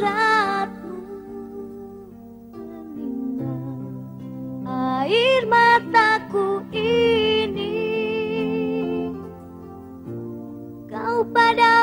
suratmu menimba air mataku ini Kau pada.